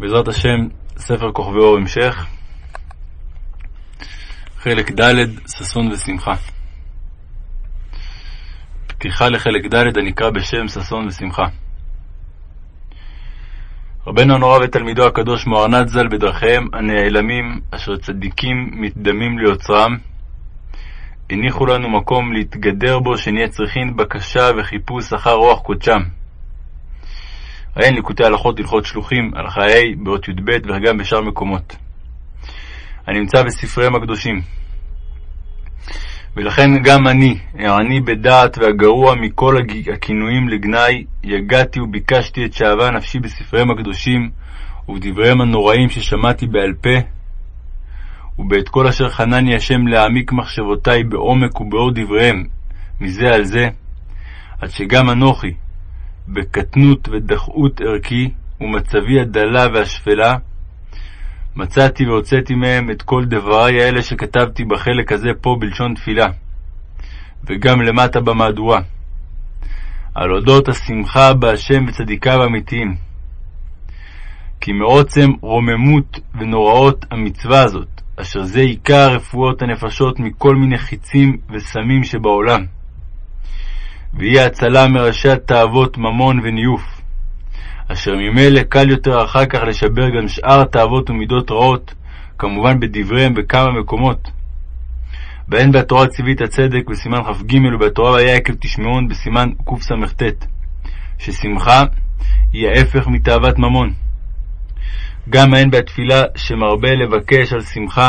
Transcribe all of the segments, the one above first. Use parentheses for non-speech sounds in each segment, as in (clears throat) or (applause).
בעזרת השם, ספר כוכבי אור המשך, חלק ד', ששון ושמחה. פתיחה לחלק ד' הנקרא בשם ששון ושמחה. רבנו הנורא ותלמידו הקדוש מוהרנת ז"ל בדרכיהם הנעלמים, אשר צדיקים מתדמים ליוצרם, הניחו לנו מקום להתגדר בו, שנהיה צריכים בקשה וחיפוש אחר רוח קודשם. ראיין ליקוטי הלכות הלכות שלוחים, הלכה ה' באות י"ב וגם בשאר מקומות. הנמצא בספריהם הקדושים. ולכן גם אני, העני בדעת והגרוע מכל הכינויים לגנאי, יגעתי וביקשתי את שאהבה נפשי בספריהם הקדושים, ובדבריהם הנוראים ששמעתי בעל פה, ובאת כל אשר חנני השם להעמיק מחשבותי בעומק ובאור דבריהם, מזה על זה, עד שגם אנוכי, בקטנות ודחאות ערכי, ומצבי הדלה והשפלה, מצאתי והוצאתי מהם את כל דברי האלה שכתבתי בחלק הזה פה בלשון תפילה, וגם למטה במהדורה, על אודות השמחה בהשם וצדיקיו האמיתיים. כי מעוצם רוממות ונוראות המצווה הזאת, אשר זה עיקר רפואות הנפשות מכל מיני חיצים וסמים שבעולם. והיא הצלה מראשי התאוות ממון וניוף, אשר ממילא קל יותר אחר כך לשבר גם שאר תאוות ומידות רעות, כמובן בדבריהם בכמה מקומות. בהן בתורה ציווית הצדק בסימן כ"ג ובתורה והיה עקב תשמעון בסימן קס"ט, ששמחה היא ההפך מתאוות ממון. גם ההן בתפילה שמרבה לבקש על שמחה,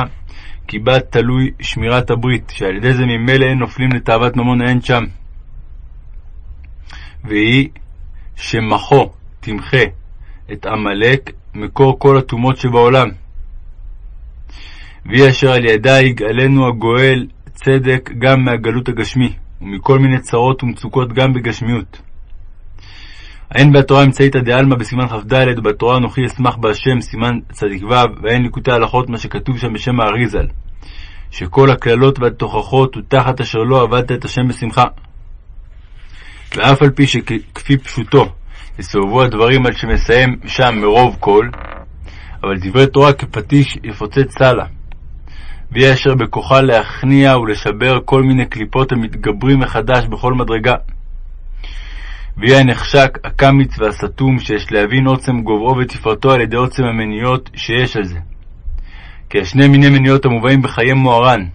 כי בה תלוי שמירת הברית, שעל ידי זה ממילא אין נופלים לתאוות ממון האין שם. והיא שמחו תמחה את עמלק מקור כל הטומאות שבעולם. והיא אשר על ידה יגאלנו הגואל צדק גם מהגלות הגשמי, ומכל מיני צרות ומצוקות גם בגשמיות. הן בתורה אמצעיתא דעלמא בסימן כ"ד, ובתורה אנוכי אשמח בהשם סימן צדיק ו', והן ליקוטי הלכות מה שכתוב שם בשם האריזל, שכל הקללות והתוכחות ותחת אשר לא עבדת את השם בשמחה. ואף על פי שכפי פשוטו, יסובבו הדברים עד שמסיים שם מרוב קול, אבל דברי תורה כפטיש יפוצץ סלע. והיא אשר בכוחה להכניע ולשבר כל מיני קליפות המתגברים מחדש בכל מדרגה. והיא הנחשק, הקמיץ והסתום, שיש להבין עוצם גוברו ותפארתו על ידי עוצם המניות שיש על זה. כי השני מיני מניות המובאים בחיי מוהר"ן,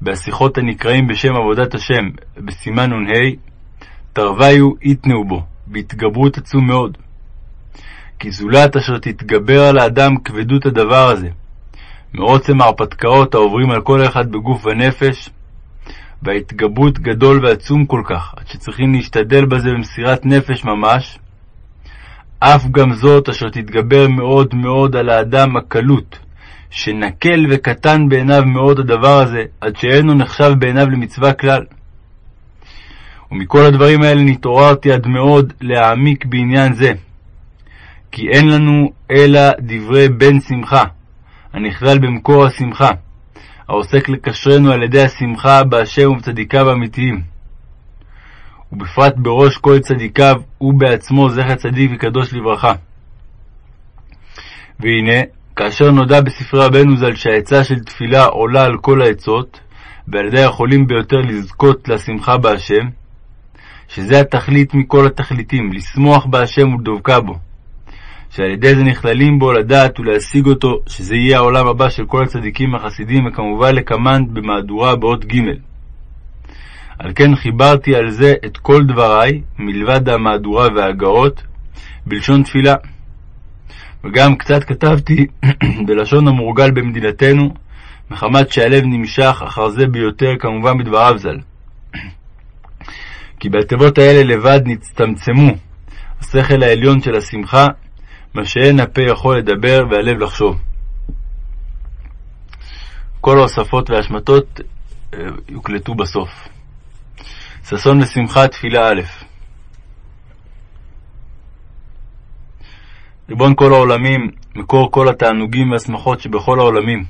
בהשיחות הנקראים בשם עבודת השם, בסימן נ"ה, תרוויו יתנאו בו, בהתגברות עצום מאוד. כי זולת אשר תתגבר על האדם כבדות הדבר הזה, מעוצם ההרפתקאות העוברים על כל אחד בגוף ונפש, וההתגברות גדול ועצום כל כך, עד שצריכים להשתדל בזה במסירת נפש ממש, אף גם זאת אשר תתגבר מאוד מאוד על האדם הקלות, שנקל וקטן בעיניו מאוד הדבר הזה, עד שאינו נחשב בעיניו למצווה כלל. ומכל הדברים האלה נתעוררתי עד מאוד להעמיק בעניין זה. כי אין לנו אלא דברי בן שמחה, הנכלל במקור השמחה, העוסק לקשרנו על ידי השמחה באשר ובצדיקיו האמיתיים. ובפרט בראש כל צדיקיו, הוא בעצמו זכר צדיק וקדוש לברכה. והנה, כאשר נודע בספרי רבנו ז"ל שהעצה של תפילה עולה על כל העצות, ועל ידי היכולים ביותר לזכות לשמחה בהשם, שזה התכלית מכל התכליתים, לשמוח בהשם ולדבקה בו. שעל ידי זה נכללים בו לדעת ולהשיג אותו, שזה יהיה העולם הבא של כל הצדיקים החסידים, וכמובן לקמנט במהדורה באות ג'. על כן חיברתי על זה את כל דבריי, מלבד המהדורה וההגאות, בלשון תפילה. וגם קצת כתבתי (clears throat) בלשון המורגל במדינתנו, מחמת שהלב נמשך אחר זה ביותר, כמובן בדבריו ז"ל. כי בתיבות האלה לבד נצטמצמו השכל העליון של השמחה, מה שאין הפה יכול לדבר והלב לחשוב. כל ההוספות וההשמטות אה, יוקלטו בסוף. ששון ושמחה, תפילה א' ריבון כל העולמים, מקור כל התענוגים והשמחות שבכל העולמים,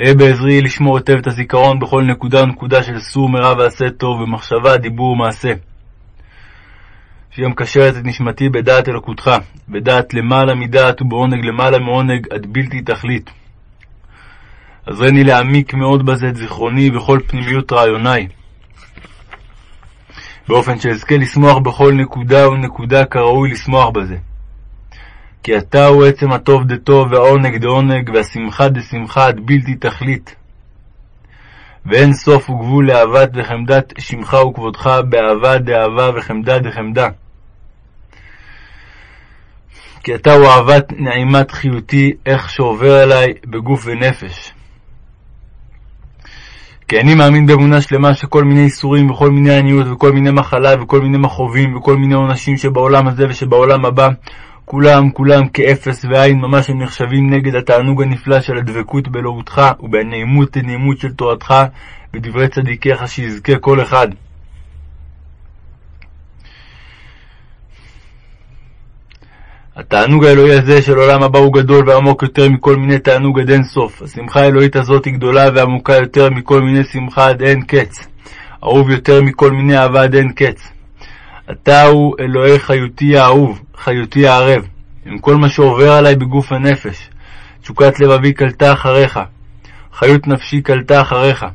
אהיה בעזרי לשמור היטב את הזיכרון בכל נקודה ונקודה של סור מרע ועשה טוב, במחשבה, דיבור ומעשה. שהיא המקשרת את נשמתי בדעת אלוקותך, בדעת למעלה מדעת ובעונג למעלה מעונג עד בלתי תכלית. עזרני להעמיק מאוד בזה את זיכרוני וכל פנימיות רעיוני, באופן שאזכה לשמוח בכל נקודה ונקודה כראוי לשמוח בזה. כי אתה הוא עצם הטוב דטוב והעונג דעונג והשמחה דשמחה עד בלתי תכלית. ואין סוף וגבול לאהבת וחמדת שמך וכבודך באהבה דאהבה וחמדה דחמדה. כי אתה הוא אהבת נעימת חיותי, איך שעובר אליי בגוף ונפש. כי אני מאמין באמונה שלמה שכל מיני איסורים וכל מיני עניות וכל מיני מחלה וכל מיני מכאובים וכל מיני עונשים שבעולם הזה ושבעולם הבא, כולם כולם כאפס ועין ממש הם נחשבים נגד התענוג הנפלא של הדבקות באלוהותך ובנעימות לנעימות של תורתך ודברי צדיקיך שיזכה כל אחד. התענוג האלוהי הזה של עולם הבא הוא גדול ועמוק יותר מכל מיני תענוג עד אין סוף. השמחה האלוהית הזאת היא גדולה ועמוקה יותר מכל מיני שמחה עד אין קץ. אהוב יותר מכל מיני אהבה עד אין קץ. אתה הוא אלוהי חיותי האהוב, חיותי הערב, עם כל מה שעובר עלי בגוף הנפש. תשוקת לבבי קלטה אחריך, חיות נפשי קלטה אחריך.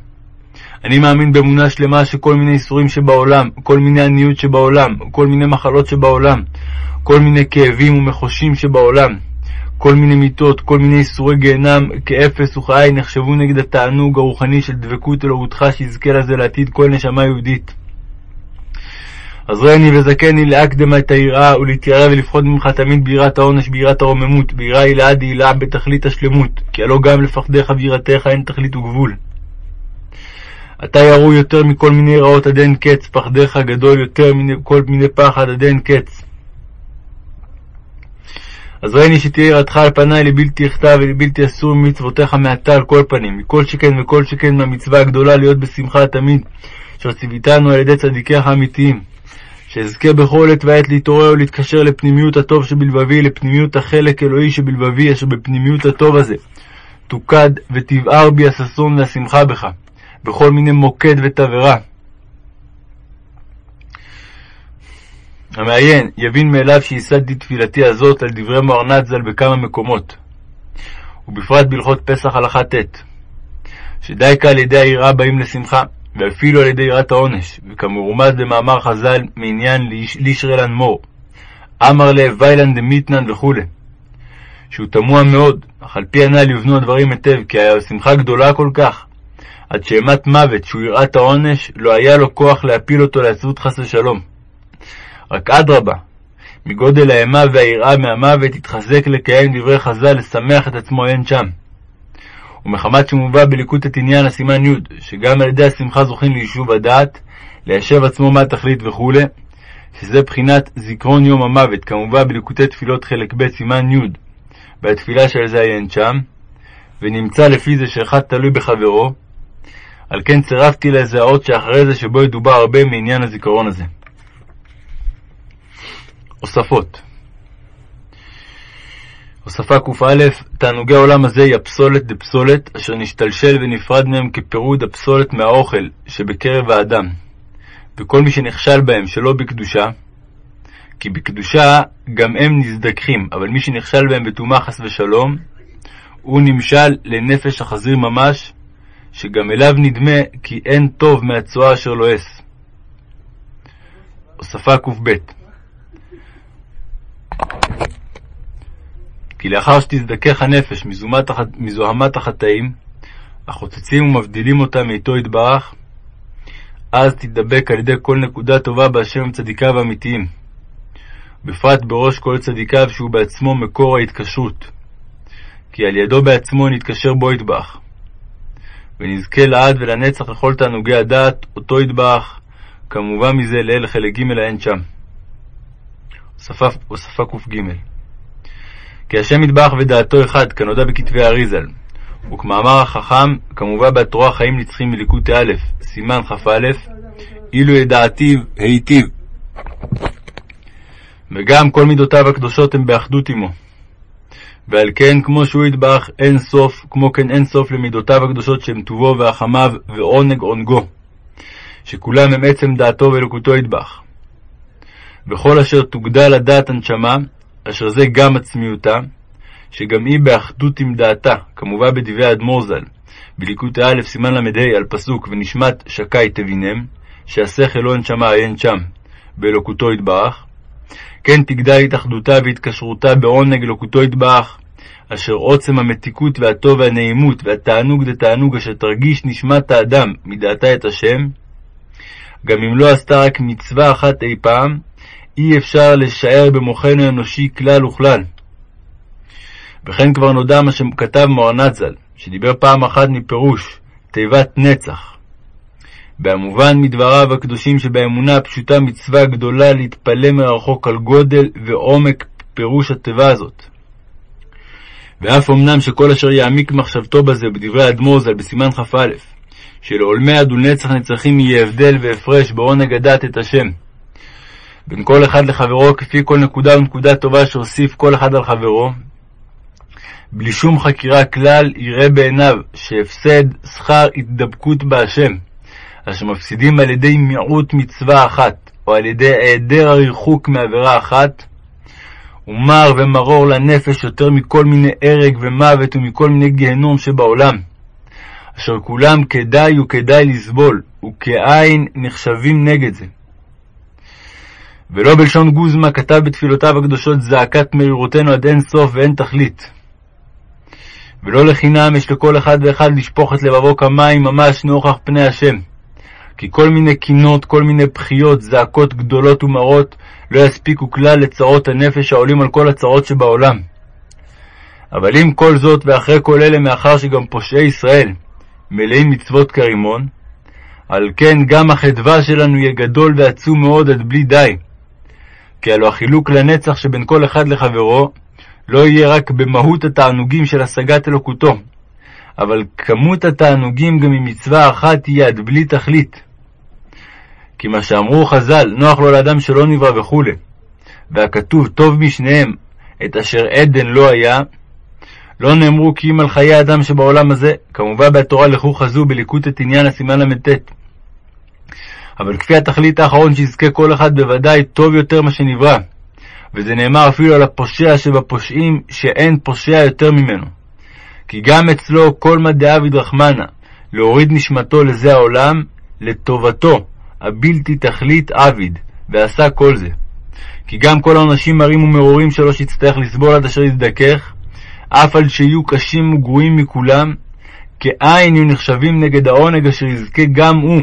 אני מאמין באמונה שלמה שכל מיני איסורים שבעולם, כל מיני עניות שבעולם, כל מיני מחלות שבעולם, כל מיני כאבים ומחושים שבעולם, כל מיני מיתות, כל מיני איסורי גיהנם, כאפס וכעין נחשבו נגד התענוג הרוחני של דבקות אלוהותך שיזכה לזה לעתיד כל נשמה יהודית. עזרני וזכני להקדמה את היראה ולהתיירא ולפחוד ממך תמיד ביראת העונש, ביראת הרוממות, ביראה הילאה דהילאה בתכלית השלמות, כי הלא גם לפחדיך ויראתך אין תכלית וגבול. אתה ירוי יותר מכל מיני רעות עד אין קץ, פחדיך גדול יותר מכל מיני פחד עד אין קץ. עזרני שתהיה יראתך על פניי לבלתי יחטא ולבלתי אסור ממצוותיך מעתה על כל פנים, מכל שכן וכל שכן מהמצווה הגדולה להיות בשמחה תמיד, אשר ציוויתנו על ידי צדיקיך האמיתיים. שאזכה בכל עת ועת להתעורר ולהתקשר לפנימיות הטוב שבלבבי, לפנימיות החלק אלוהי שבלבבי, אשר בפנימיות הטוב הזה. תוקד ותבער בי הששון והשמחה בך, בכל מיני מוקד ותבערה. המעיין יבין מאליו שייסדתי תפילתי הזאת על דברי מוהרנ"צ ז"ל בכמה מקומות, ובפרט בהלכות פסח הלכה ט', שדייקה על ידי היראה באים לשמחה, ואפילו על ידי יראת העונש, וכמרומז במאמר חז"ל מעניין לישרלן מור, אמר לה ויילן דמיתנן וכו', שהוא תמוה מאוד, אך על פי הנ"ל יובנו הדברים היטב, כי היה שמחה גדולה כל כך, עד שאימת מוות, שהוא יראת העונש, לא היה לו כוח להפיל אותו לעצבות חס ושלום. רק אדרבה, מגודל האימה והיראה מהמוות התחזק לקיים דברי חז"ל לשמח את עצמו אין שם. ומחמת שמובא בליקוט עניין הסימן י', שגם על ידי השמחה זוכים ליישוב הדעת, ליישב עצמו מה תכלית וכו', שזה בחינת זיכרון יום המוות, כמובן בליקוטי תפילות חלק ב' סימן י', והתפילה של זה עיין שם, ונמצא לפי זה שאחד תלוי בחברו, על כן צירפתי לזה האות שאחרי זה שבו ידובר הרבה מעניין הזיכרון הזה. הוספות הוספה קא תענוגי העולם הזה היא הפסולת דפסולת, אשר נשתלשל ונפרד מהם כפירוד הפסולת מהאוכל שבקרב האדם, וכל מי שנכשל בהם שלא בקדושה, כי בקדושה גם הם נזדככים, אבל מי שנכשל בהם בטומאה חס ושלום, הוא נמשל לנפש החזיר ממש, שגם אליו נדמה כי אין טוב מהצואה אשר לועס. הוספה קב כי לאחר שתזדכך הנפש מזוהמת החטאים, החוצצים ומבדילים אותה מאיתו יתברך, אז תדבק על ידי כל נקודה טובה באשר הם צדיקיו האמיתיים, בפרט בראש כל צדיקיו שהוא בעצמו מקור ההתקשרות, כי על ידו בעצמו נתקשר בו יתברך. ונזכה לעד ולנצח לכל תענוגי הדעת, אותו יתברך, כמובן מזה לאל חלק ג' האין שם. הוספה קג כי השם יתברך ודעתו אחד, כנודע בכתבי אריזל. וכמאמר החכם, כמובן בתורה חיים נצחים מליקוטי א', סימן כ"א, אילו ידעתיו היטיב. וגם כל מידותיו הקדושות הן באחדות עמו. ועל כן, כמו שהוא יתברך אין סוף, כמו כן אין סוף למידותיו הקדושות שהם טובו והחמיו ועונג עונגו, שכולם הם עצם דעתו ואלוקותו יתברך. וכל אשר תוגדל הדעת הנשמה, אשר זה גם עצמיותה, שגם היא באחדות עם דעתה, כמובן בדברי האדמו"ר ז"ל, בליקוטי א', סימן ל"ה, על פסוק ונשמת שקי תבינם, שהשכל לא הנשמה עיין שם, באלוקותו יתברך, כן תגדל התאחדותה והתקשרותה בעונג אלוקותו יתברך, אשר עוצם המתיקות והטוב והנעימות והתענוג דתענוג אשר תרגיש נשמת האדם מדעתה את השם, גם אם לא עשתה רק מצווה אחת אי פעם, אי אפשר לשער במוחנו האנושי כלל וכלל. וכן כבר נודע מה שכתב מוהר"ן ז"ל, שדיבר פעם אחת מפירוש תיבת נצח. במובן מדבריו הקדושים שבאמונה הפשוטה מצווה גדולה להתפלא מרחוק על גודל ועומק פירוש התיבה הזאת. ואף אמנם שכל אשר יעמיק מחשבתו בזה בדברי האדמו"ר ז"ל בסימן כ"א, שלעולמי עד ולנצח נצחים יהיה הבדל והפרש בעונג הדעת את השם. בין כל אחד לחברו כפי כל נקודה ונקודה טובה שהוסיף כל אחד על חברו, בלי שום חקירה כלל יראה בעיניו שהפסד שכר התדבקות בהשם, אשר מפסידים על ידי מיעוט מצווה אחת, או על ידי היעדר הריחוק מעבירה אחת, הוא מר ומרור לנפש יותר מכל מיני הרג ומוות ומכל מיני גיהנום שבעולם, אשר כולם כדאי וכדאי לסבול, וכעין נחשבים נגד זה. ולא בלשון גוזמה כתב בתפילותיו הקדושות זעקת מרירותנו עד אין סוף ואין תכלית. ולא לחינם יש לכל אחד ואחד לשפוך את לבבו כמים ממש נוכח פני השם. כי כל מיני קינות, כל מיני בכיות, זעקות גדולות ומרות, לא יספיקו כלל לצרות הנפש העולים על כל הצרות שבעולם. אבל עם כל זאת, ואחרי כל אלה, מאחר שגם פושעי ישראל מלאים מצוות כרימון, על כן גם החדווה שלנו יהיה גדול ועצום מאוד עד בלי די. כי הלא החילוק לנצח שבין כל אחד לחברו, לא יהיה רק במהות התענוגים של השגת אלוקותו, אבל כמות התענוגים גם ממצווה אחת תהיה עד בלי תכלית. כי מה שאמרו חז"ל, נוח לו לאדם שלא נברא וכו', והכתוב טוב משניהם, את אשר עדן לא היה, לא נאמרו כי אם על חיי אדם שבעולם הזה, כמובן בתורה לכו חזו בליקוט את עניין הסימן ל"ט. אבל כפי התכלית האחרון שיזכה כל אחד בוודאי טוב יותר מה שנברא, וזה נאמר אפילו על הפושע שבפושעים, שאין פושע יותר ממנו. כי גם אצלו כל מה דאביד רחמנה, להוריד נשמתו לזה העולם, לטובתו, הבלתי תכלית עביד, ועשה כל זה. כי גם כל העונשים מרים ומרורים שלו שיצטרך לסבול עד אשר יזדכך, אף על שיהיו קשים וגרועים מכולם, כאין יהיו נחשבים נגד העונג אשר יזכה גם הוא,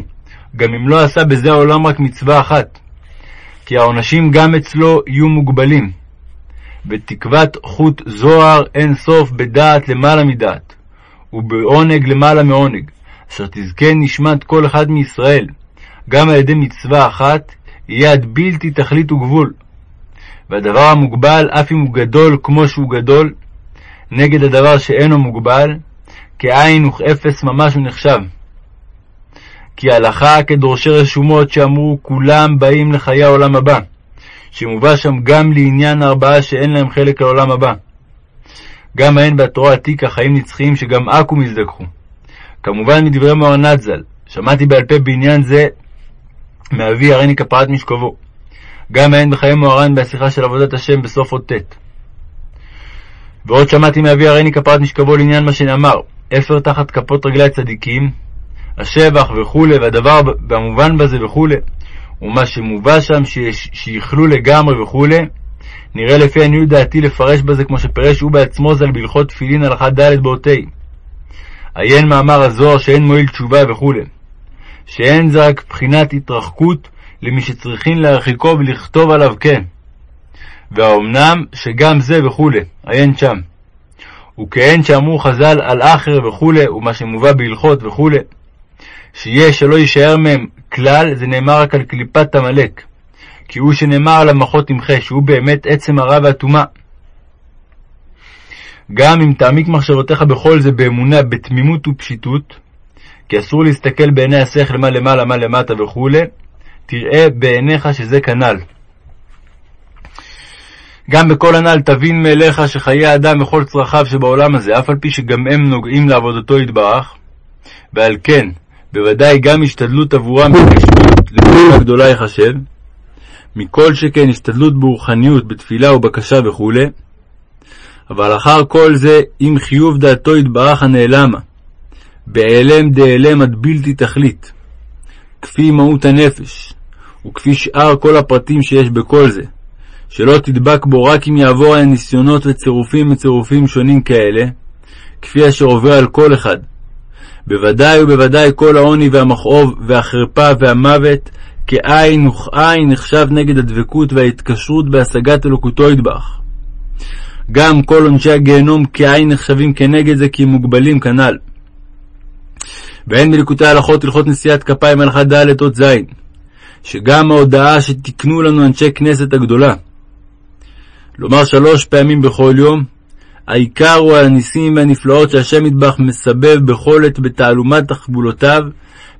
גם אם לא עשה בזה העולם רק מצווה אחת. כי העונשים גם אצלו יהיו מוגבלים. בתקוות חוט זוהר אין סוף בדעת למעלה מדעת, ובעונג למעלה מעונג, אשר תזכה נשמת כל אחד מישראל, גם על ידי מצווה אחת, יהיה עד בלתי תכלית וגבול. והדבר המוגבל, אף אם הוא גדול כמו שהוא גדול, נגד הדבר שאינו מוגבל, כאין וכאפס ממש הוא נחשב. כי הלכה כדורשי רשומות שאמרו כולם באים לחיי העולם הבא, שמובא שם גם לעניין ארבעה שאין להם חלק לעולם הבא. גם ההן בתורה עתיקה חיים נצחיים שגם עכו מזדככו. כמובן מדברי מוהר"ן ז"ל, שמעתי בעל פה בעניין זה מאבי הריני כפרת משכבו. גם ההן בחיי מוהר"ן בהשיחה של עבודת השם בסוף עוד ט'. ועוד שמעתי מאבי הריני כפרת משכבו לעניין מה שנאמר, אפר תחת כפות רגלי צדיקים, השבח וכולי, והדבר במובן בזה וכולי, ומה שמובא שם שיכלו לגמרי וכולי, נראה לפי עניות דעתי לפרש בזה כמו שפירש הוא בעצמו ז"ל בהלכות תפילין הלכה ד' באותי. עיין מאמר הזוהר שאין מועיל תשובה וכולי. שאין זה רק בחינת התרחקות למי שצריכים להרחיקו ולכתוב עליו כן. והאומנם שגם זה וכולי, עיין שם. וכהן שאמרו חז"ל על אחר וכולי, ומה שמובא בהלכות וכולי, שיהיה שלא יישאר מהם כלל, זה נאמר רק על קליפת עמלק. כי הוא שנאמר על המחות תמחה, שהוא באמת עצם הרע והטומאה. גם אם תעמיק מחשבותיך בכל זה באמונה, בתמימות ופשיטות, כי אסור להסתכל בעיני השכל מה למעלה, מה למטה וכו', תראה בעיניך שזה כנ"ל. גם בכל הנ"ל תבין מאליך שחיי האדם וכל צרכיו שבעולם הזה, אף על פי שגם הם נוגעים לעבודתו יתברך, ועל כן, בוודאי גם השתדלות עבורם בגשמיות למצווה גדולה יחשב, מכל שכן השתדלות ברוחניות, בתפילה ובקשה וכו', אבל אחר כל זה, אם חיוב דעתו יתברך הנעלמה, בהיעלם דהיעלם עד בלתי תכלית, כפי מהות הנפש, וכפי שאר כל הפרטים שיש בכל זה, שלא תדבק בו רק אם יעבור על ניסיונות וצירופים וצירופים שונים כאלה, כפי אשר עובר על כל אחד. בוודאי ובוודאי כל העוני והמכאוב והחרפה והמוות כעין וכעין נחשב נגד הדבקות וההתקשרות בהשגת אלוקותו ידבח. גם כל עונשי הגיהנום כעין נחשבים כנגד זה כי הם מוגבלים כנ"ל. ואין בליקוטי הלכות הלכות נשיאת כפיים הלכה ד' אות ז', שגם ההודעה שתיקנו לנו אנשי כנסת הגדולה, לומר שלוש פעמים בכל יום, העיקר הוא הניסים והנפלאות שהשם ידבח מסבב בכל עת בתעלומת תחבולותיו,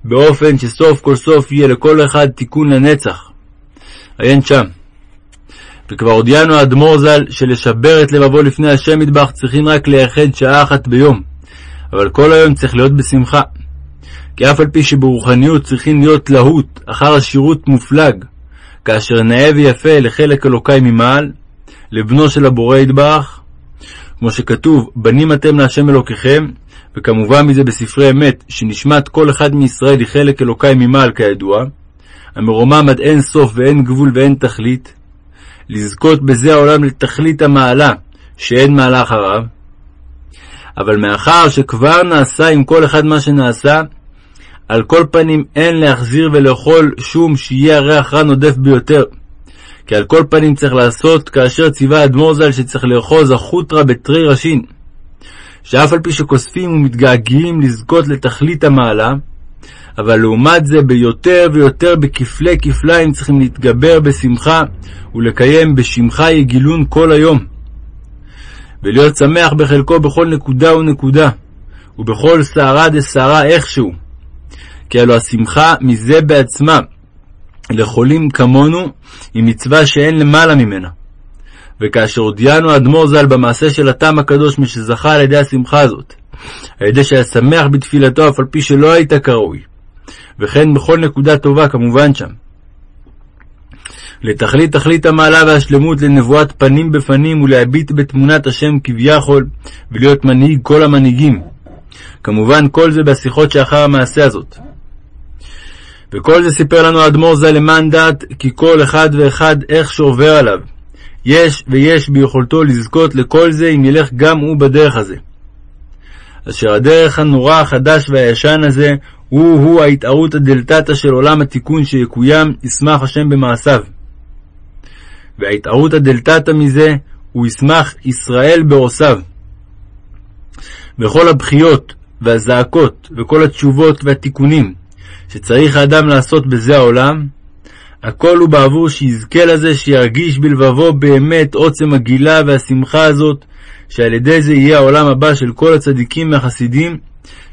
באופן שסוף כל סוף יהיה לכל אחד תיקון לנצח. עיין שם. וכבר הודיענו האדמו"ר ז"ל שלשבר את לבבו לפני השם ידבח צריכים רק לייחד שעה אחת ביום, אבל כל היום צריך להיות בשמחה. כי אף על פי שברוחניות צריכים להיות להוט אחר השירות מופלג, כאשר נאה ויפה לחלק אלוקי ממעל, לבנו של הבורא ידבח, כמו שכתוב, בנים אתם להשם אלוקיכם, וכמובן מזה בספרי אמת, שנשמת כל אחד מישראל היא חלק אלוקי ממעל כידוע, המרומם עד אין סוף ואין גבול ואין תכלית, לזכות בזה העולם לתכלית המעלה, שאין מעלה אחריו. אבל מאחר שכבר נעשה עם כל אחד מה שנעשה, על כל פנים אין להחזיר ולאכול שום שיהיה הריח רע נודף ביותר. כי על כל פנים צריך לעשות כאשר ציווה אדמו"ר ז"ל שצריך לאחוז החוטרה בתרי ראשין. שאף על פי שכוספים ומתגעגעים לזכות לתכלית המעלה, אבל לעומת זה ביותר ויותר בכפלי כפליים צריכים להתגבר בשמחה ולקיים בשמך יגילון כל היום. ולהיות שמח בחלקו בכל נקודה ונקודה, ובכל שערה דשערה איכשהו. כי הלא השמחה מזה בעצמה, לחולים כמונו, היא מצווה שאין למעלה ממנה. וכאשר הודיענו האדמו"ר ז"ל במעשה של הטעם הקדוש משזכה על ידי השמחה הזאת, על ידי שהיה שמח בתפילתו אף על פי שלא היית כראוי, וכן בכל נקודה טובה כמובן שם. לתכלית תכלית המעלה והשלמות לנבואת פנים בפנים ולהביט בתמונת השם כביכול ולהיות מנהיג כל המנהיגים. כמובן כל זה בשיחות שאחר המעשה הזאת. וכל זה סיפר לנו האדמו"ר ז"ל למען דעת כי כל אחד ואחד איך שעובר עליו. יש ויש ביכולתו לזכות לכל זה אם ילך גם הוא בדרך הזה. אשר הדרך הנורא החדש והישן הזה הוא-הוא ההתערותא דלתתא של עולם התיקון שיקוים, ישמח השם במעשיו. וההתערותא דלתתא מזה, הוא ישמח ישראל בעושיו. וכל הבכיות והזעקות וכל התשובות והתיקונים שצריך האדם לעשות בזה העולם, הכל הוא בעבור שיזכה לזה שירגיש בלבבו באמת עוצם הגילה והשמחה הזאת, שעל ידי זה יהיה העולם הבא של כל הצדיקים והחסידים,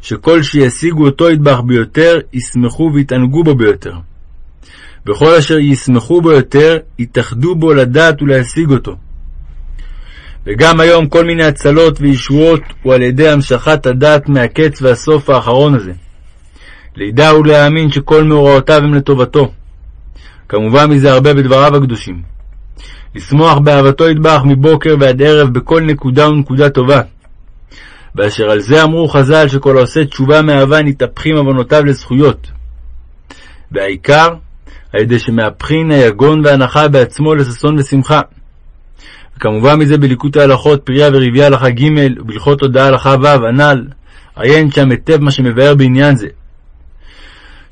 שכל שישיגו אותו ידבח ביותר, ישמחו ויתענגו בו ביותר. וכל אשר ישמחו בו יותר, יתאחדו בו לדעת ולהשיג אותו. וגם היום כל מיני הצלות וישועות הוא על ידי המשכת הדעת מהקץ והסוף האחרון הזה. לידע ולהאמין שכל מאורעותיו הם לטובתו. כמובן מזה הרבה בדבריו הקדושים. לשמוח באהבתו ידבח מבוקר ועד ערב בכל נקודה ונקודה טובה. ואשר על זה אמרו חז"ל שכל העושה תשובה מאהבה נתהפכים עוונותיו לזכויות. והעיקר, על ידי שמהפכין היגון והנחה בעצמו לששון ושמחה. וכמובן מזה בליקוט ההלכות פריה ורבייה הלכה ג' ובהלכות הודעה הלכה ו' הנ"ל, עיין שם היטב מה שמבאר בעניין זה.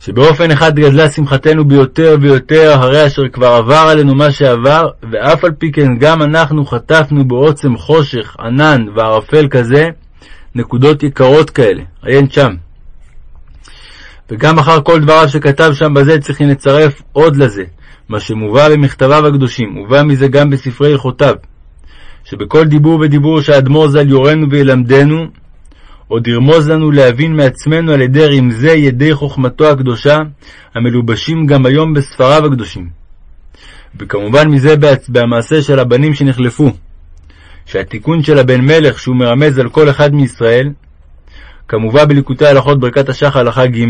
שבאופן אחד גדלה שמחתנו ביותר ויותר, הרי אשר כבר עבר עלינו מה שעבר, ואף על פי כן גם אנחנו חטפנו בעוצם חושך, ענן וערפל כזה, נקודות יקרות כאלה, עיין שם. וגם אחר כל דבריו שכתב שם בזה צריכים לצרף עוד לזה, מה שמובא במכתביו הקדושים, ובא מזה גם בספרי הלכותיו, שבכל דיבור ודיבור שהאדמו"ר ז"ל יורנו וילמדנו, עוד ירמוז לנו להבין מעצמנו על ידי רמזי ידי חוכמתו הקדושה, המלובשים גם היום בספריו הקדושים. וכמובן מזה במעשה של הבנים שנחלפו, שהתיקון של הבן מלך שהוא מרמז על כל אחד מישראל, כמובן בליקוטי הלכות ברכת השחר הלכה ג',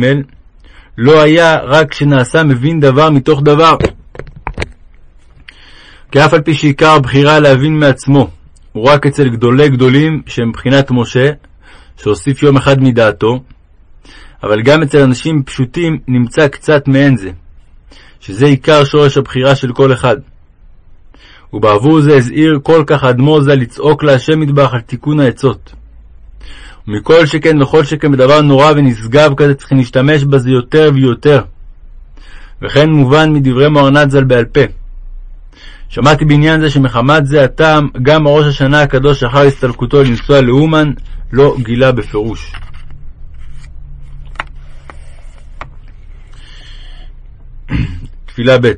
לא היה רק שנעשה מבין דבר מתוך דבר, כי אף על פי שעיקר הבחירה להבין מעצמו הוא רק אצל גדולי גדולים שהם מבחינת משה, שהוסיף יום אחד מדעתו, אבל גם אצל אנשים פשוטים נמצא קצת מעין זה, שזה עיקר שורש הבחירה של כל אחד. ובעבור זה הזהיר כל כך אדמו ז"ל לצעוק להשם מטבח על תיקון העצות. ומכל שכן וכל שכן בדבר נורא ונשגב כזה צריכים להשתמש בזה יותר ויותר. וכן מובן מדברי מוהר"ן ז"ל בעל פה. שמעתי בעניין זה שמחמת זה הטעם גם ראש השנה הקדוש אחר הסתלקותו לנסוע לאומן לא גילה בפירוש. (clears throat) תפילה ב'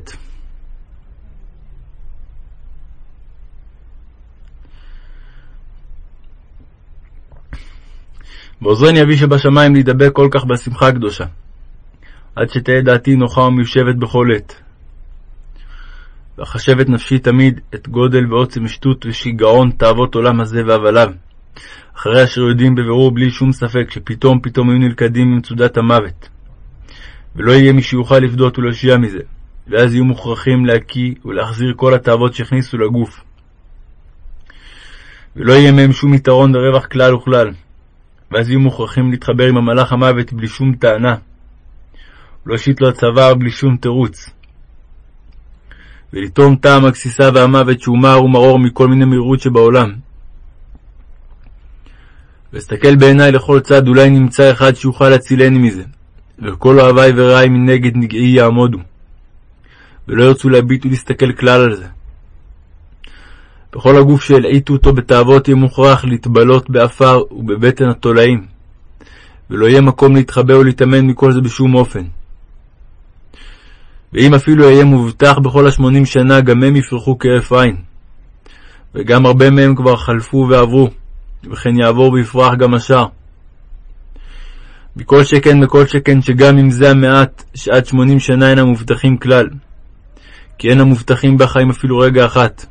ועוזרני אבי שבשמיים להידבק כל כך בשמחה הקדושה, עד שתהא דעתי נוחה ומיושבת בכל עת. ואחשבת נפשי תמיד את גודל ועוצם שטות ושיגעון תאוות עולם הזה והבליו, אחרי אשר יודעים בבירור בלי שום ספק שפתאום פתאום היו נלכדים ממצודת המוות. ולא יהיה מי שיוכל לפדות ולהושיע מזה, ואז יהיו מוכרחים להקיא ולהחזיר כל התאוות שהכניסו לגוף. ולא יהיה מהם שום יתרון ורווח כלל וכלל, ואז יהיו מוכרחים להתחבר עם המלאך המוות בלי שום טענה. לא יושיט לו הצוואר בלי שום תירוץ. ולטעום טעם הגסיסה והמוות שהוא מר ומרור מכל מיני מהירות שבעולם. ואסתכל בעיניי לכל צד, אולי נמצא אחד שיוכל להצילני מזה, וכל אוהבי ורעי מנגד נגעי יעמודו, ולא ירצו להביט ולהסתכל כלל על זה. בכל הגוף שהלעיטו אותו בתאוות יהיה מוכרח להתבלות באפר ובבטן התולעים, ולא יהיה מקום להתחבא ולהיטמן מכל זה בשום אופן. ואם אפילו היה מובטח בכל השמונים שנה, גם הם יפרחו כהרף עין. וגם הרבה מהם כבר חלפו ועברו, וכן יעבור ויפרח גם השאר. מכל שכן מכל שכן שגם אם זה המעט, שעד שמונים שנה אינם מובטחים כלל. כי אין המובטחים בחיים אפילו רגע אחת.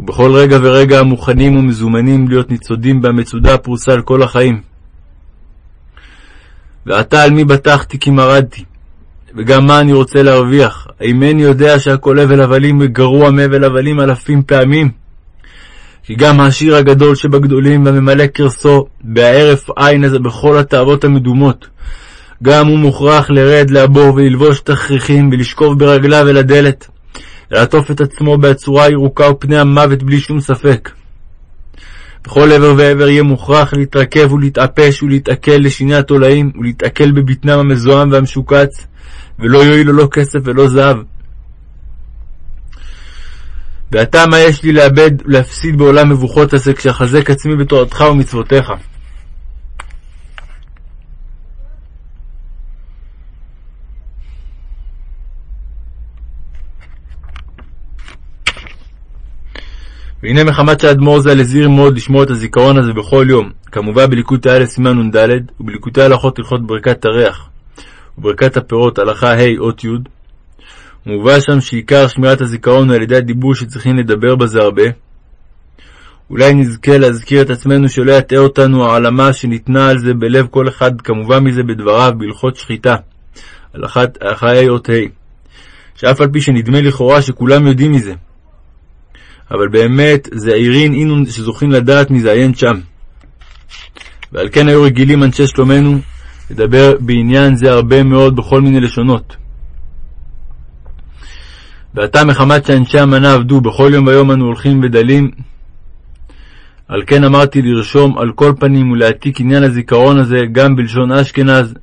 ובכל רגע ורגע המוכנים ומזומנים להיות ניצודים במצודה הפרוסה על כל החיים. ועתה על מי בטחתי כי מרדתי, וגם מה אני רוצה להרוויח? האם איני יודע שהכל הבל הבלים וגרוע מהבל הבלים אלפים פעמים? כי גם העשיר הגדול שבגדולים והממלא כרסו בהערף עין הזה בכל התאוות המדומות, גם הוא מוכרח לרד לאבור וללבוש תכריכים ולשכוב ברגליו אל הדלת, לעטוף את עצמו בצורה הירוקה ופני המוות בלי שום ספק. בכל עבר ועבר יהיה מוכרח להתרכב ולהתאפש ולהתעכל לשיני התולעים ולהתעכל בבטנם המזוהם והמשוקץ, ולא יועיל לו לא כסף ולא זהב. ועתה מה יש לי לאבד ולהפסיד בעולם מבוכות הזה כשאחזק עצמי בתורתך ומצוותיך. והנה מחמת שהאדמו"ר ז"ל הזהיר מאוד לשמור את הזיכרון הזה בכל יום, כמובן בליקוטי א' סימן נ"ד, ובליקוטי הלכות הלכות ברכת הריח, וברכת הפירות הלכה ה' אות י', מובא שם שעיקר שמירת הזיכרון הוא על ידי הדיבור שצריכים לדבר בזה הרבה. אולי נזכה להזכיר את עצמנו שלא יטעה אותנו העלמה שניתנה על זה בלב כל אחד, כמובן מזה בדבריו, בהלכות שחיטה, הלכת ה' אות ה', שאף על פי שנדמה לכאורה שכולם יודעים מזה, אבל באמת זה עירין אינון שזוכים לדעת מזה עיין שם. ועל כן היו רגילים אנשי שלומנו לדבר בעניין זה הרבה מאוד בכל מיני לשונות. ועתה מחמת שאנשי המנה עבדו, בכל יום ויום אנו הולכים ודלים, על כן אמרתי לרשום על כל פנים ולהעתיק עניין הזיכרון הזה גם בלשון אשכנז,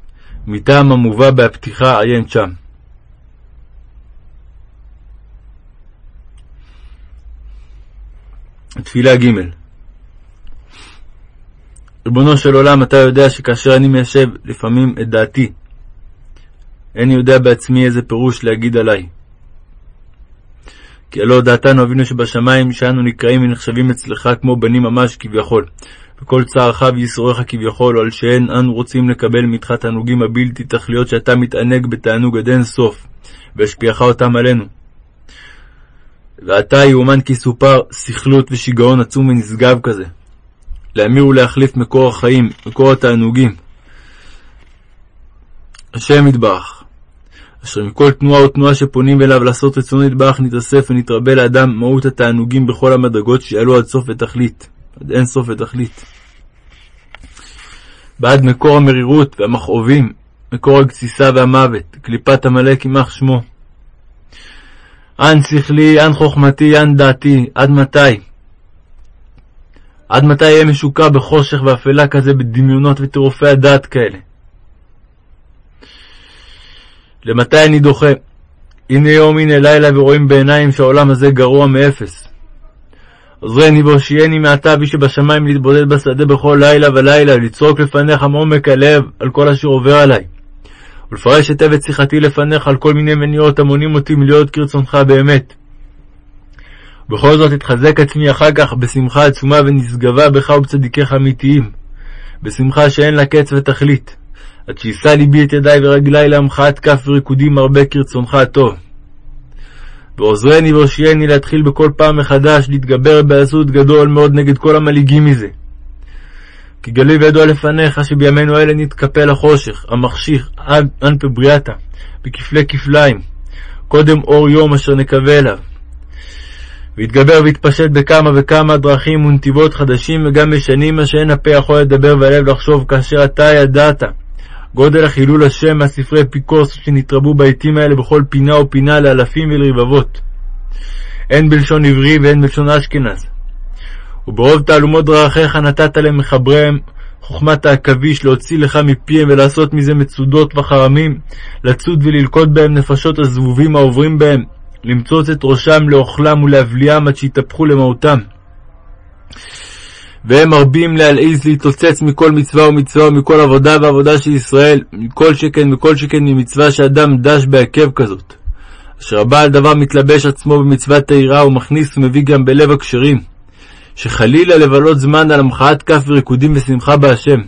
מטעם המובא בהפתיחה עיין שם. תפילה ג' ריבונו של עולם, אתה יודע שכאשר אני מיישב לפעמים את דעתי, איני יודע בעצמי איזה פירוש להגיד עליי. כי הלא דעתנו אבינו שבשמיים, שאנו נקראים ונחשבים אצלך כמו בנים ממש כביכול, וכל צערך וייסוריך כביכול, או על שאין אנו רוצים לקבל ממך תענוגים הבלתי תכליות שאתה מתענג בתענוג עד אין סוף, והשפיעך אותם עלינו. ועתה יאומן כי סופר סכלות ושיגעון עצום ונשגב כזה. להמיר ולהחליף מקור החיים, מקור התענוגים. השם יתברך, אשר מכל תנועה ותנועה שפונים אליו לעשות רצונו יתברך נתאסף ונתרבה לאדם מהות התענוגים בכל המדרגות שיעלו עד סוף ותכלית, עד אין סוף ותכלית. בעד מקור המרירות והמכאובים, מקור הגסיסה והמוות, קליפת עמלק יימח שמו. אן שכלי, אן חוכמתי, אן דעתי, עד מתי? עד מתי אהיה משוקע בחושך ואפלה כזה בדמיונות וטירופי הדעת כאלה? למתי אני דוחה? הנה יום, הנה לילה, ורואים בעיניים שהעולם הזה גרוע מאפס. עזרני והושיעני מעתה אבי שבשמיים להתבודד בשדה בכל לילה ולילה, ולצעוק לפניך מעומק הלב על כל אשר עובר עלי. ולפרש היטב את שיחתי לפניך על כל מיני מניעות המונים אותי מלהיות כרצונך באמת. ובכל זאת אתחזק עצמי אחר כך בשמחה עצומה ונשגבה בך ובצדיקיך אמיתיים, בשמחה שאין לה קץ ותכלית, עד שישא ליבי את ידי ורגלי להמחאת כף וריקודים מרבה כרצונך הטוב. ועוזרני והושיעני להתחיל בכל פעם מחדש להתגבר בעשות גדול מאוד נגד כל המלעיגים מזה. כי גלוי וידוע לפניך שבימינו אלה נתקפל החושך, המחשיך, אנפי בריאתה, בכפלי כפליים, קודם אור יום אשר נקווה אליו. ויתגבר ויתפשט בכמה וכמה דרכים ונתיבות חדשים וגם ישנים, מה שאין הפה יכול לדבר והלב לחשוב, כאשר אתה ידעת. גודל החילול השם מהספרי אפיקורס שנתרבו בעתים האלה בכל פינה ופינה לאלפים ולרבבות. הן בלשון עברי והן בלשון אשכנז. וברוב תעלומות דרכיך נתת להם מחבריהם חוכמת העכביש להוציא לך מפיהם ולעשות מזה מצודות וחרמים, לצוד וללכוד בהם נפשות הזבובים העוברים בהם, למצוץ את ראשם לאוכלם ולהבליעם עד שיתהפכו למהותם. והם מרבים להלעיז להתרוצץ מכל מצווה ומצווה ומכל עבודה ועבודה של ישראל, מכל שכן וכל שכן ממצווה שאדם דש בעקב כזאת. אשר הבעל דבר מתלבש עצמו במצוות היראה ומכניס ומביא גם בלב הכשרים, שחלילה לבלות זמן על המחאת כף וריקודים ושמחה בהשם.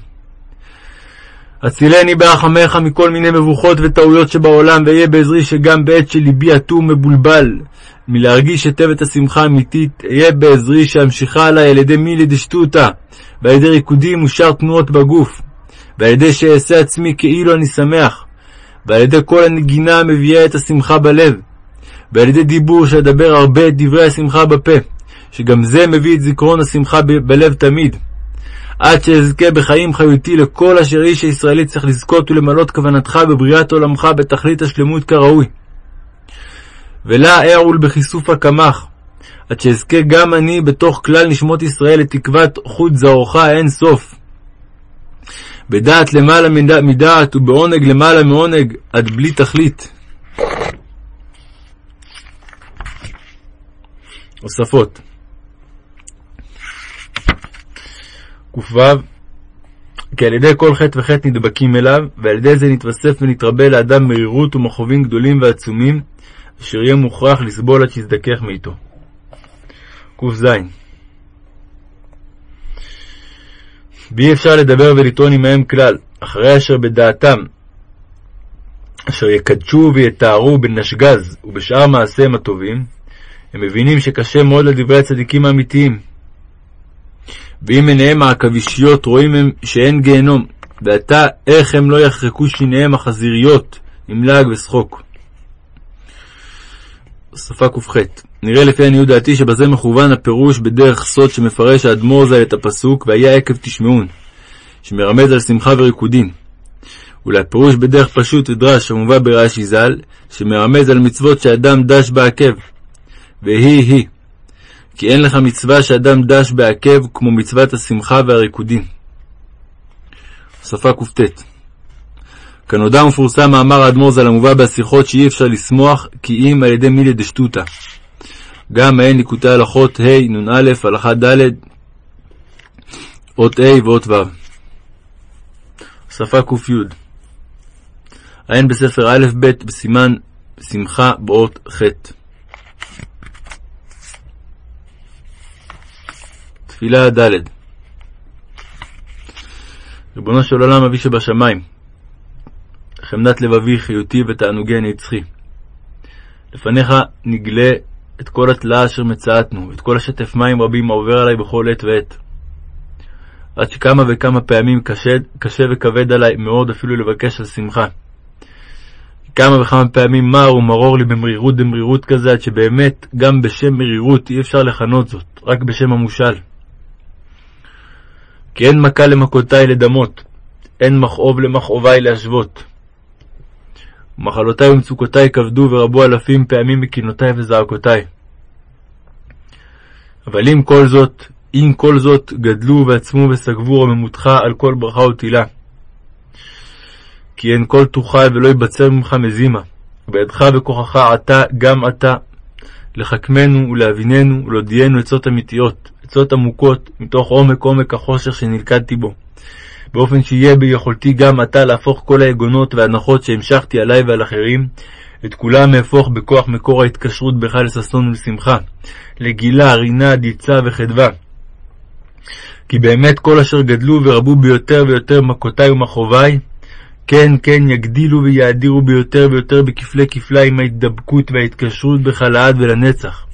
הצילני ברחמך מכל מיני מבוכות וטעויות שבעולם, ואהיה בעזרי שגם בעת שליבי אטום מבולבל, מלהרגיש היטב את השמחה האמיתית, אהיה בעזרי שאמשיכה עלי על ידי מילי דשטותא, ועל ידי ריקודים ושאר תנועות בגוף, ועל ידי שאעשה עצמי כאילו אני שמח, ועל ידי כל הנגינה המביאה את השמחה בלב, ועל ידי דיבור שאדבר הרבה את דברי השמחה בפה, שגם זה מביא את זיכרון השמחה בלב תמיד. עד שאזכה בחיים חיותי לכל אשר איש הישראלי צריך לזכות ולמלות כוונתך בבריאת עולמך בתכלית השלמות כראוי. ולה אעול בכיסוף הקמח, עד שאזכה גם אני בתוך כלל נשמות ישראל לתקוות חוט זרעך אין סוף. בדעת למעלה מדעת ובעונג למעלה מעונג, עד בלי תכלית. הוספות ק"ו כי על ידי כל חטא וחטא נדבקים אליו, ועל ידי זה נתווסף ונתרבה לאדם מרירות ומכאובים גדולים ועצומים, אשר יהיה מוכרח לסבול עד שיזדכך מאיתו. ק"ז ואי אפשר לדבר ולטעון עמהם כלל, אחרי אשר בדעתם, אשר יקדשו ויתארו בנשגז ובשאר מעשיהם הטובים, הם מבינים שקשה מאוד לדברי הצדיקים האמיתיים. ואם עיניהם העכבישיות רואים הם שאין גיהנום, ועתה איך הם לא יחרקו שיניהם החזיריות עם לעג ושחוק. שפה ק"ח נראה לפי עניות דעתי שבזה מכוון הפירוש בדרך סוד שמפרש האדמו"ר ז"ל את הפסוק והיה עקב תשמעון, שמרמז על שמחה וריקודין. ולפירוש בדרך פשוט ודרש המובא ברש"י ז"ל, שמרמז על מצוות שאדם דש בעקב. והיא היא, כי אין לך מצווה שאדם דש בעקב כמו מצוות השמחה והריקודין. שפה קט כנודע ומפורסם מאמר האדמו"ר ז"ל המובא בשיחות שאי אפשר לשמוח כי אם על ידי מילי דשטותא. גם מעין ליקוטי הלכות ה' נ"א הלכה ד' אות ה' ואות ו'. שפה קי עיין בספר א' ב' בסימן שמחה באות ח'. תפילה ד' ריבונו של עולם אבי שבשמיים, חמדת לבבי, חיותי ותענוגי הנצחי. לפניך נגלה את כל התלאה אשר מצאתנו, את כל השטף מים רבים העובר עלי בכל עת ועת. עד שכמה וכמה פעמים קשה, קשה וכבד עלי מאוד אפילו לבקש על שמחה. כמה וכמה פעמים מר ומרור לי במרירות דמרירות כזה, עד שבאמת גם בשם מרירות אי אפשר לכנות זאת, רק בשם המושל. כי אין מכה למכותי לדמות, אין מכאוב למכאובי להשוות. ומחלותי ומצוקותי כבדו ורבו אלפים פעמים מקינותי וזעקותי. אבל עם כל זאת, עם כל זאת, גדלו ועצמו וסגבו רוממותך על כל ברכה ותהילה. כי אין כל תוכל ולא יבצר ממך מזימה, ובידך וכוחך עתה גם עתה, לחכמנו ולהביננו ולהודיענו עצות אמיתיות, עצות עמוקות, מתוך עומק עומק החושך שנלכדתי בו, באופן שיהיה ביכולתי גם עתה להפוך כל היגונות וההנחות שהמשכתי עלי ועל אחרים, את כולם אהפוך בכוח מקור ההתקשרות בך לששון ולשמחה, לגילה, רינה, דיצה וחדווה. כי באמת כל אשר גדלו ורבו ביותר ויותר מכותי ומכאובי, כן, כן, יגדילו ויאדירו ביותר ויותר בכפלי כפלה עם ההתדבקות וההתקשרות בך לעד ולנצח.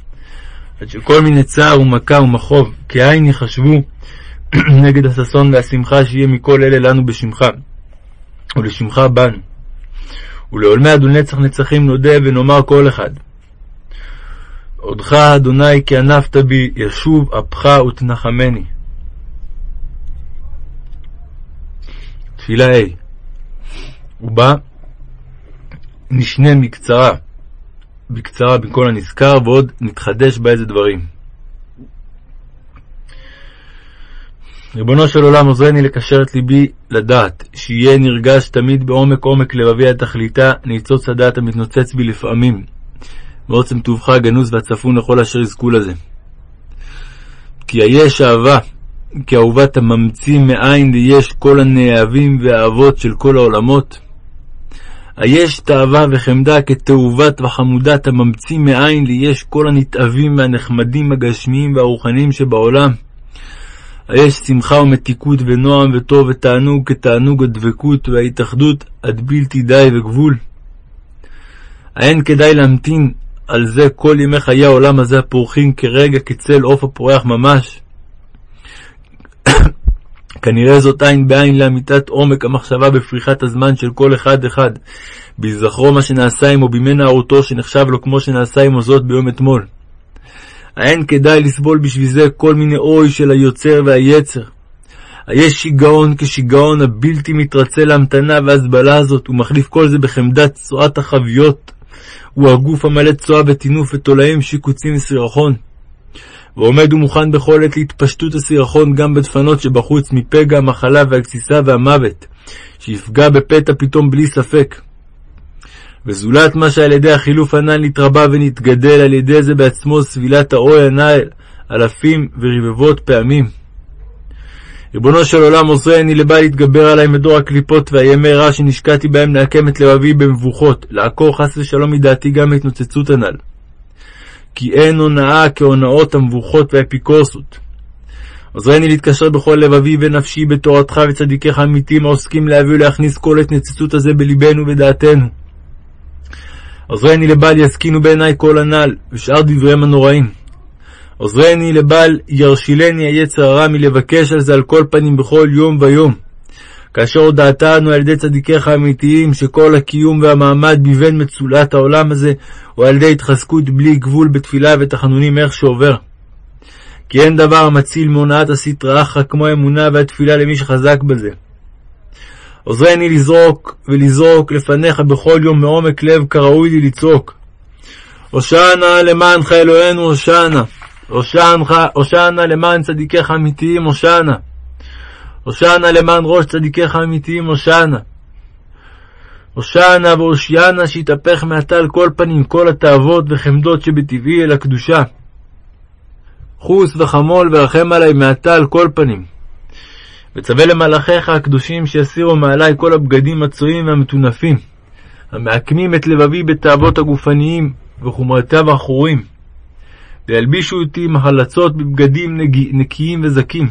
עד שכל מיני צער ומכה ומכאוב, כעין יחשבו (clears throat) נגד הששון והשמחה שיהיה מכל אלה לנו בשמך, ולשמך בנו. ולעולמי עד ולנצח נצחים נודה ונאמר כל אחד. עודך, אדוני, כי ענפת בי, ישוב אפך ותנחמני. תפילה ה' ובה נשנה מקצרה, בקצרה בכל הנזכר, ועוד נתחדש בה איזה דברים. ריבונו של עולם, עוזרני לקשר את ליבי לדעת, שיהיה נרגש תמיד בעומק עומק לבבי על תכליתה, ניצוץ הדעת המתנוצץ בי לפעמים, מעוצם טובך הגנוז והצפון לכל אשר יזכו לזה. כי היש אהבה, כי אהובת הממציא מאין ליש כל הנאהבים והאהבות של כל העולמות. היש תאווה וחמדה כתאובת וחמודת הממציא מאין ליש כל הנתעבים והנחמדים הגשמיים והרוחניים שבעולם. היש שמחה ומתיקות ונועם וטוב ותענוג כתענוג הדבקות וההתאחדות עד בלתי די וגבול. האין כדאי להמתין על זה כל ימי חיי העולם הזה הפורחים כרגע כצל עוף הפורח ממש. כנראה זאת עין בעין לאמיתת עומק המחשבה בפריחת הזמן של כל אחד אחד, בהיזכרו מה שנעשה עמו בימי נערותו שנחשב לו כמו שנעשה עמו זאת ביום אתמול. האין כדאי לסבול בשביל זה כל מיני אוי של היוצר והיצר. היש שיגעון כשיגעון הבלתי מתרצה להמתנה והסבלה הזאת, הוא מחליף כל זה בחמדת צואת החביות. הוא הגוף המלא צואה וטינוף ותולעים, שיקוצים וסירחון. ועומד ומוכן בכל עת להתפשטות הסירחון גם בדפנות שבחוץ מפגע המחלה והגסיסה והמוות, שיפגע בפתע פתאום בלי ספק. וזולת מה שעל ידי החילוף הנ"ל נתרבה ונתגדל על ידי זה בעצמו סבילת האוי הנ"ל אלפים ורבבות פעמים. ריבונו של עולם עוזרני לבל להתגבר עלי מדור הקליפות והימי רע שנשקעתי בהם לעקם את לבבי במבוכות, לעקור חס ושלום מדעתי גם ההתנוצצות הנ"ל. כי אין הונאה כהונאות המבוכות והאפיקורסות. עוזרני להתקשר בכל לבבי ונפשי בתורתך וצדיקיך האמיתיים העוסקים להביא ולהכניס כל התנצצות הזה בלבנו ודעתנו. עוזרני לבל יסכינו בעיני כל הנ"ל, ושאר דבריהם הנוראים. עוזרני לבל ירשילני היצר הרע מלבקש על זה על כל פנים בכל יום ויום. כאשר הודעתנו על ידי צדיקיך האמיתיים שכל הקיום והמעמד מבין מצולת העולם הזה הוא על ידי התחזקות בלי גבול בתפילה ותחנונים איך שעובר. כי אין דבר המציל מהונאת הסטרא אחרא כמו האמונה והתפילה למי שחזק בזה. עוזרני לזרוק ולזרוק לפניך בכל יום מעומק לב כראוי לי לצעוק. הושענא למענך אלוהינו הושענא. הושענא למען צדיקיך האמיתיים הושענא. הושענא למען ראש צדיקיך האמיתיים הושענא. הושענא והושיענא שיתהפך מעתה על כל פנים כל התאוות וחמדות שבטבעי אל הקדושה. חוס וחמול ורחם עלי מעתה על כל פנים. וצווה למלאכיך הקדושים שיסירו מעלי כל הבגדים הצועים והמטונפים, המעקמים את לבבי בתאוות הגופניים וחומרתיו האחורים, וילבישו אותי מחלצות בבגדים נקיים וזכים,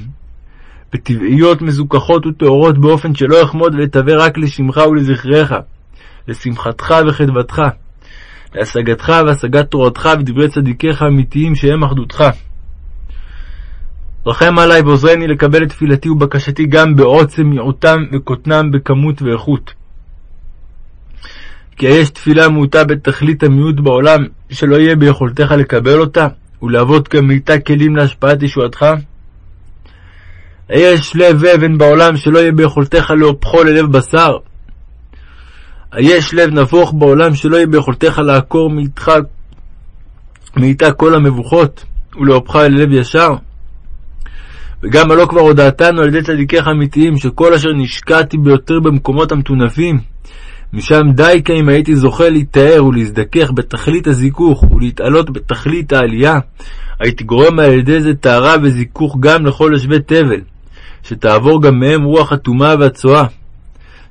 בטבעיות מזוכחות וטהורות באופן שלא אחמוד ואתווה רק לשמך ולזכרך, לשמחתך וחדוותך, להשגתך והשגת תורתך ודברי צדיקיך האמיתיים שהם אחדותך. רחם עלי ועוזרני לקבל את תפילתי ובקשתי גם בעוצם מיעוטם וקוטנם בכמות ואיכות. כי היש תפילה מעוטה בתכלית המיעוט בעולם, שלא יהיה ביכולתך לקבל אותה, ולהוות כמיטה כלים להשפעת ישועתך? היש לב אבן בעולם שלא יהיה ביכולתך להופכו ללב בשר? היש לב נבוך בעולם שלא יהיה ביכולתך לעקור מאיתך מאיתה כל המבוכות, ולהופכה ללב ישר? וגם הלא כבר הודעתנו על ידי צדיקיך אמיתיים, שכל אשר נשקעתי ביותר במקומות המטונפים, משם די אם הייתי זוכה להיטהר ולהזדכך בתכלית הזיכוך ולהתעלות בתכלית העלייה, הייתי גורם על ידי זה טהרה וזיכוך גם לכל יושבי תבל, שתעבור גם מהם רוח הטומאה והצואה,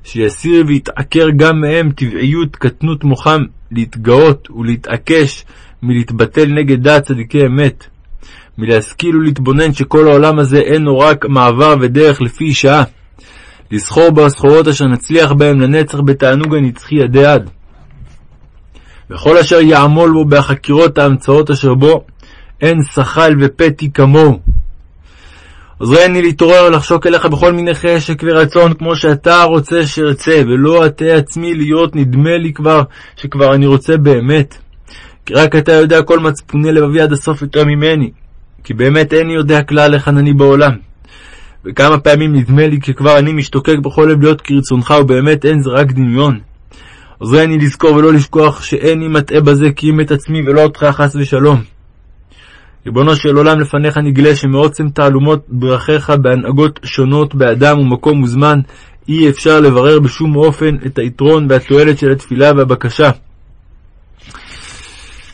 שיסיר ויתעקר גם מהם טבעיות קטנות מוחם להתגאות ולהתעקש מלהתבטל נגד דעת צדיקי אמת, מלהשכיל ולהתבונן שכל העולם הזה אינו רק מעבר ודרך לפי שעה, לסחור בסחורות אשר נצליח בהם לנצח בתענוג הנצחי עדי עד. וכל אשר יעמול בו בהחקירות ההמצאות אשר בו, אין שחל ופתי כמוהו. עוזרני להתעורר ולחשוק אליך בכל מיני חשק ורצון, כמו שאתה רוצה שארצה, ולא אטעה עצמי להיות נדמה לי כבר, שכבר אני רוצה באמת. כי רק אתה יודע כל מצפוני לבבי עד הסוף יותר ממני, כי באמת איני יודע כלל היכן אני בעולם. וכמה פעמים נדמה לי כי כבר אני משתוקק בכל לב להיות כרצונך, ובאמת אין זה רק דמיון. עוזרני לזכור ולא לשכוח שאיני מטעה בזה כי אם את עצמי ולא אותך חס ושלום. ריבונו של עולם לפניך נגלה שמעוצם תעלומות דרכיך בהנהגות שונות באדם ומקום וזמן אי אפשר לברר בשום אופן את היתרון והתועלת של התפילה והבקשה.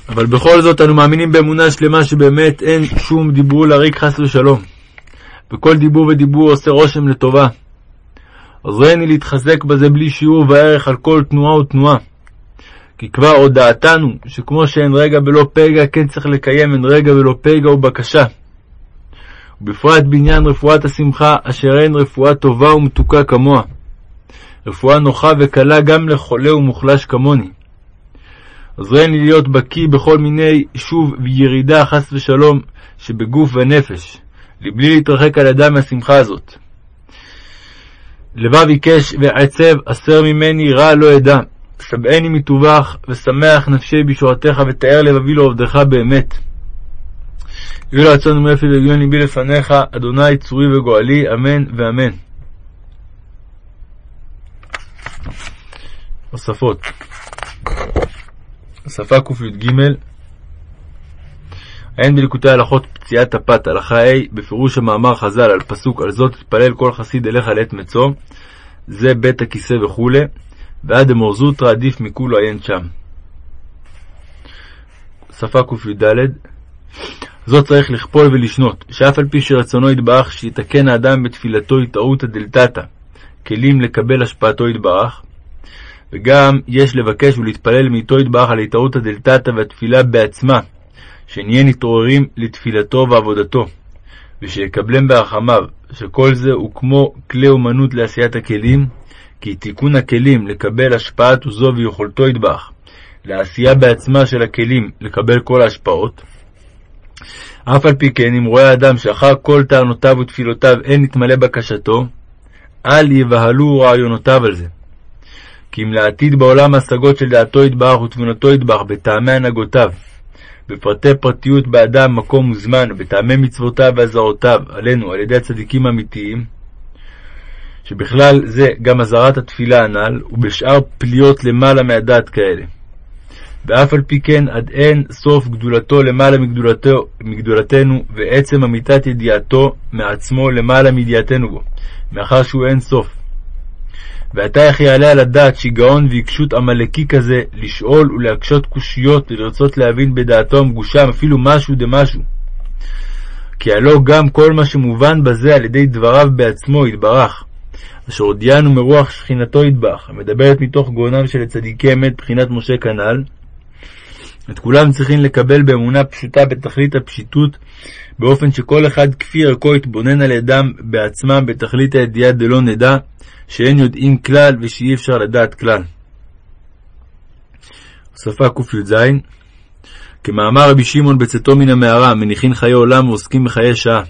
אבל בכל זאת אנו מאמינים באמונה שלמה שבאמת אין שום דיבור לריק חס ושלום. וכל דיבור ודיבור עושה רושם לטובה. עוזרני להתחזק בזה בלי שיעור וערך על כל תנועה ותנועה. כי כבר הודעתנו שכמו שאין רגע בלא פגע, כן צריך לקיים אין רגע בלא פגע ובקשה. ובפרט בעניין רפואת השמחה, אשר אין רפואה טובה ומתוקה כמוה. רפואה נוחה וקלה גם לחולה ומוחלש כמוני. עוזרני להיות בקיא בכל מיני שוב וירידה חס ושלום שבגוף ונפש, לבלי להתרחק על ידה מהשמחה הזאת. לבב עיקש ועצב, הסר ממני רע לא אדע. שבעני מטווח, ושמח נפשי בישועתך, ותאר לבבי לעובדך באמת. יהיו לרצון ומפי ועליון ליבי לפניך, אדוני צורי וגואלי, אמן ואמן. הוספות שפה קי"ג אין בליקוטי הלכות פציעת הפת, הלכה ה', בפירוש המאמר חז"ל על פסוק על זאת תתפלל כל חסיד אליך לעת מצוא, זה בית הכיסא וכו', ועד אמור זוטרא עדיף מכולו עיין שם. שפה קי"ד זאת צריך לכפול ולשנות, שאף על פי שרצונו יתברך שיתקן האדם בתפילתו התערותא דלתתא, כלים לקבל השפעתו יתברך, וגם יש לבקש ולהתפלל מאיתו יתברך על התערותא דלתתא והתפילה בעצמה, שנהיה נתעוררים לתפילתו ועבודתו, ושיקבלם ברחמיו, שכל זה הוא כמו כלי אומנות לעשיית הכלים, כי תיקון הכלים לקבל השפעת עוזו ויכולתו ידבח, לעשייה בעצמה של הכלים לקבל כל ההשפעות. אף על פי כן, אם רואה אדם שאחר כל טענותיו ותפילותיו אין נתמלא בקשתו, אל יבהלו רעיונותיו על זה. כי אם לעתיד בעולם השגות של דעתו ידבח ותבונתו ידבח בטעמי הנהגותיו, בפרטי פרטיות באדם, מקום וזמן, בטעמי מצוותיו ואזהרותיו עלינו על ידי הצדיקים האמיתיים, שבכלל זה גם אזהרת התפילה הנ"ל, ובשאר פליות למעלה מהדעת כאלה. ואף על פי כן עד אין סוף גדולתו למעלה מגדולתו, מגדולתנו, ועצם אמיתת ידיעתו מעצמו למעלה מידיעתנו בו, מאחר שהוא אין סוף. ועתה איך יעלה על הדעת שיגעון ועיקשות עמלקי כזה, לשאול ולהקשות קושיות ולרצות להבין בדעתו המגושם אפילו משהו דמשהו. כי הלא גם כל מה שמובן בזה על ידי דבריו בעצמו יתברך, אשר הודיענו מרוח שכינתו ידבח, המדברת מתוך גאונם של צדיקי אמת בחינת משה כנ"ל, את כולם צריכים לקבל באמונה פשוטה בתכלית הפשיטות, באופן שכל אחד כפי ערכו יתבונן על ידם בעצמם בתכלית הידיעה דלא נדע, שאין יודעים כלל ושאי אפשר לדעת כלל. הוספה קי"ז כמאמר רבי שמעון בצאתו מן המערה, מניחין חיי עולם ועוסקים בחיי שעה.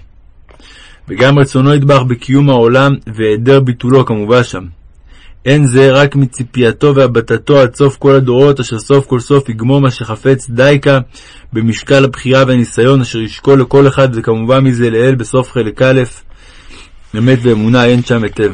וגם רצונו ידבח בקיום העולם והיעדר ביטולו כמובן שם. אין זה רק מציפייתו והבטתו עד סוף כל הדורות, אשר סוף כל סוף יגמור מה שחפץ דייקה במשקל הבחירה והניסיון, אשר ישקול לכל אחד, וכמובן מזה לאל בסוף חלק א', אמת ואמונה אין שם היטב.